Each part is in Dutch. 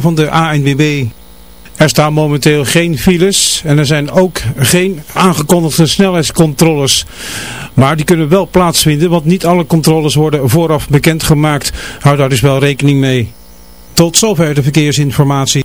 Van de ANWB. Er staan momenteel geen files en er zijn ook geen aangekondigde snelheidscontroles. Maar die kunnen wel plaatsvinden, want niet alle controles worden vooraf bekendgemaakt. Hou daar dus wel rekening mee. Tot zover de verkeersinformatie.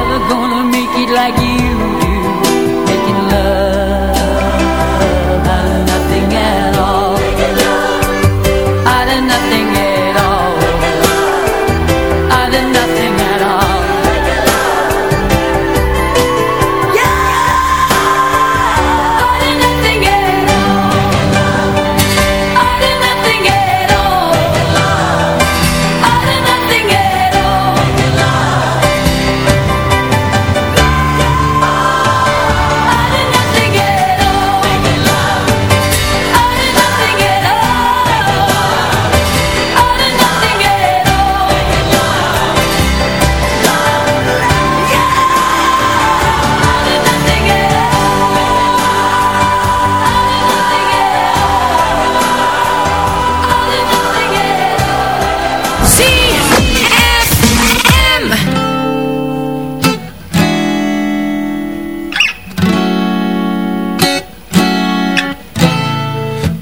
never gonna make it like you.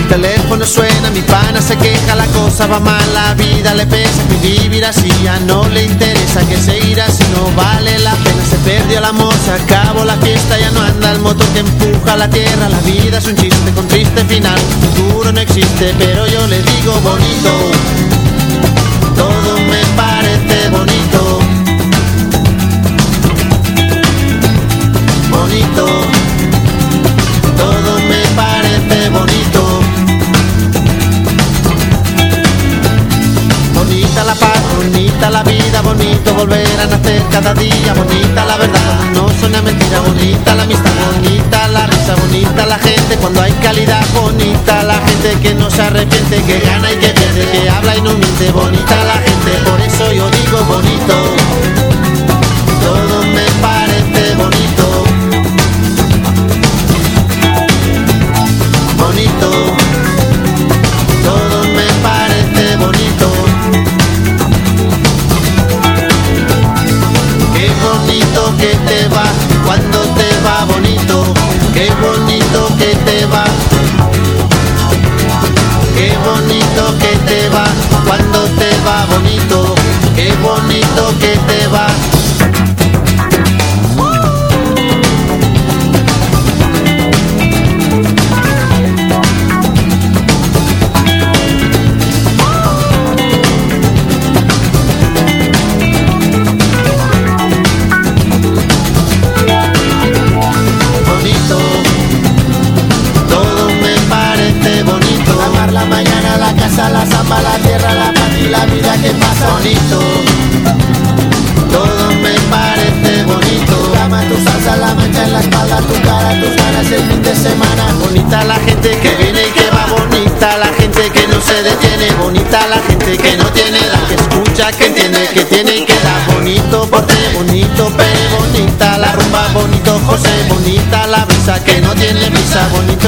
mi teléfono suena, mi pana se queja, la cosa va mal, la vida le pesa, mi vivir así ya no le interesa, que se irá si no vale la pena, se perdió el amor, se acabó la fiesta, ya no anda el motor que empuja la tierra, la vida es un chiste con triste final, futuro no existe, pero yo le digo bonito. Que gana y que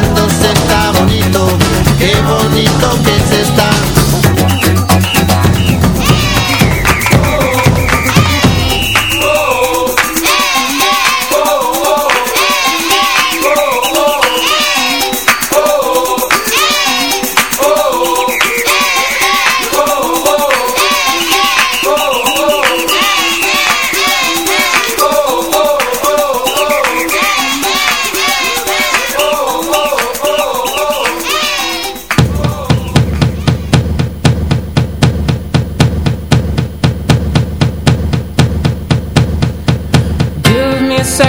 cuando se está bonito. Qué bonito que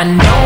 I No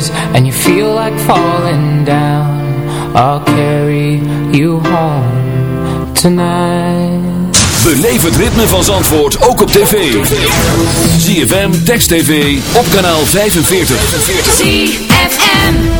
closes and you feel like falling down. I'll carry you home tonight. Beleef het ritme van Zandvoort ook op tv. ZFM, Text TV, op kanaal 45 ZFM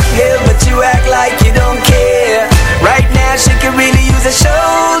shoulder,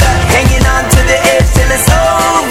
till it's over.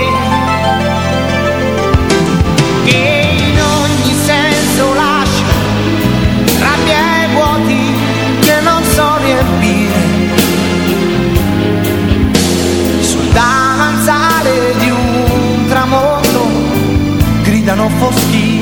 non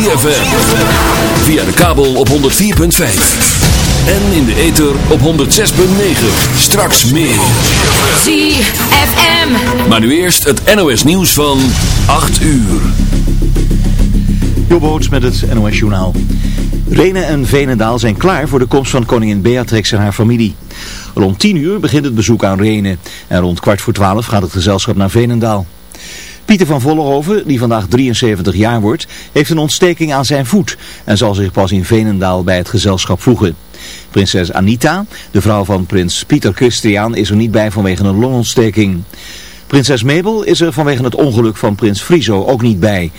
ZFM. Via de kabel op 104.5. En in de ether op 106.9. Straks meer. ZFM. Maar nu eerst het NOS nieuws van 8 uur. Jobboots met het NOS Journaal. Renen en Venendaal zijn klaar voor de komst van koningin Beatrix en haar familie. Rond 10 uur begint het bezoek aan Renen. En rond kwart voor 12 gaat het gezelschap naar Venendaal. Pieter van Vollenhoven, die vandaag 73 jaar wordt, heeft een ontsteking aan zijn voet en zal zich pas in Venendaal bij het gezelschap voegen. Prinses Anita, de vrouw van prins Pieter Christian, is er niet bij vanwege een longontsteking. Prinses Mabel is er vanwege het ongeluk van prins Friso ook niet bij.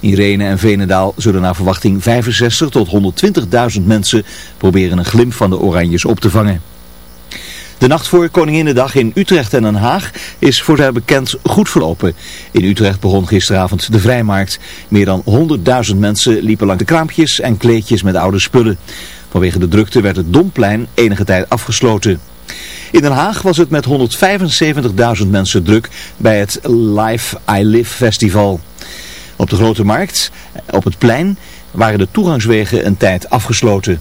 In Renen en Venendaal zullen naar verwachting 65 tot 120.000 mensen proberen een glimp van de Oranjes op te vangen. De nacht voor Koninginnedag in Utrecht en Den Haag is voor zover bekend goed verlopen. In Utrecht begon gisteravond de vrijmarkt. Meer dan 100.000 mensen liepen langs de kraampjes en kleedjes met oude spullen. Vanwege de drukte werd het Domplein enige tijd afgesloten. In Den Haag was het met 175.000 mensen druk bij het Live I Live festival. Op de Grote Markt, op het plein, waren de toegangswegen een tijd afgesloten.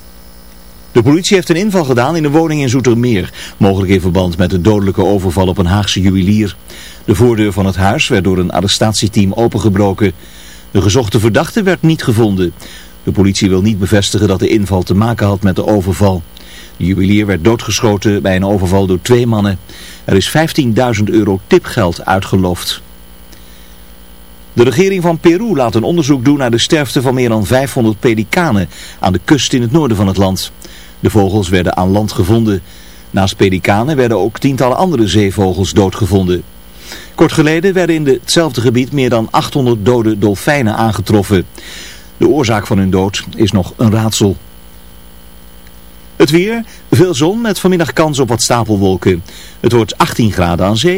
De politie heeft een inval gedaan in een woning in Zoetermeer, mogelijk in verband met de dodelijke overval op een Haagse juwelier. De voordeur van het huis werd door een arrestatieteam opengebroken. De gezochte verdachte werd niet gevonden. De politie wil niet bevestigen dat de inval te maken had met de overval. De juwelier werd doodgeschoten bij een overval door twee mannen. Er is 15.000 euro tipgeld uitgeloofd. De regering van Peru laat een onderzoek doen naar de sterfte van meer dan 500 pelikanen aan de kust in het noorden van het land. De vogels werden aan land gevonden. Naast pelikanen werden ook tientallen andere zeevogels doodgevonden. Kort geleden werden in hetzelfde gebied meer dan 800 dode dolfijnen aangetroffen. De oorzaak van hun dood is nog een raadsel. Het weer, veel zon met vanmiddag kans op wat stapelwolken. Het wordt 18 graden aan zee.